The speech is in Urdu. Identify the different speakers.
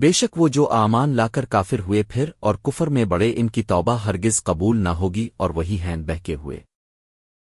Speaker 1: بے شک وہ جو آمان لا کر کافر ہوئے پھر اور کفر میں بڑے ان کی توبہ ہرگز قبول نہ ہوگی اور وہی ہیں بہکے ہوئے۔